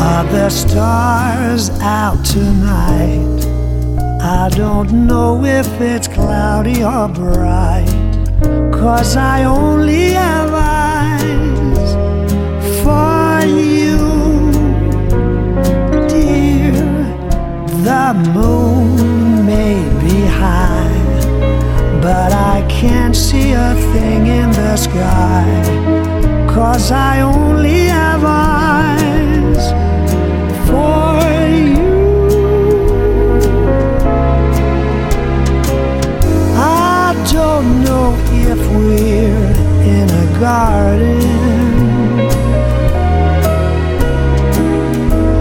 Are there stars out tonight? I don't know if it's cloudy or bright. Cause I only sky. Cause I only have eyes for you. I don't know if we're in a garden.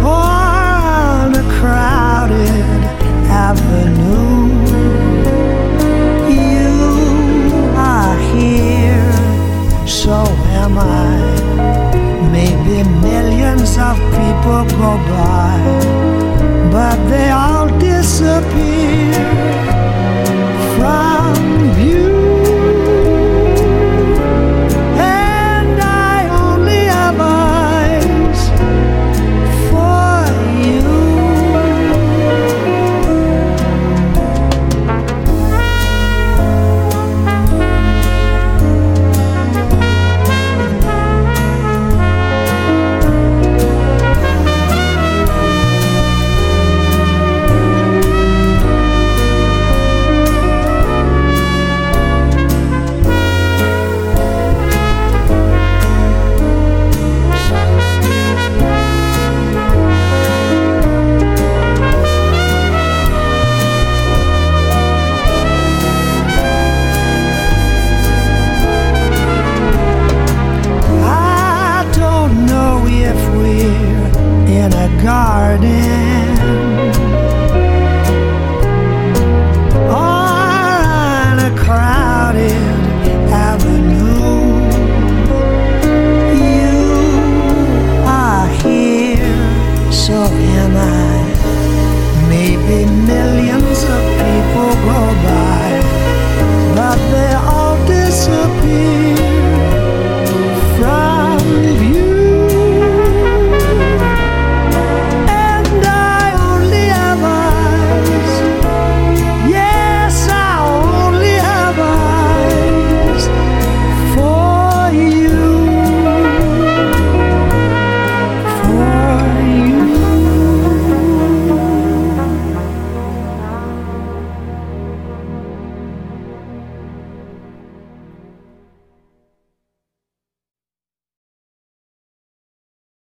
or on a crowded Avenue of people go by, but they all disappear from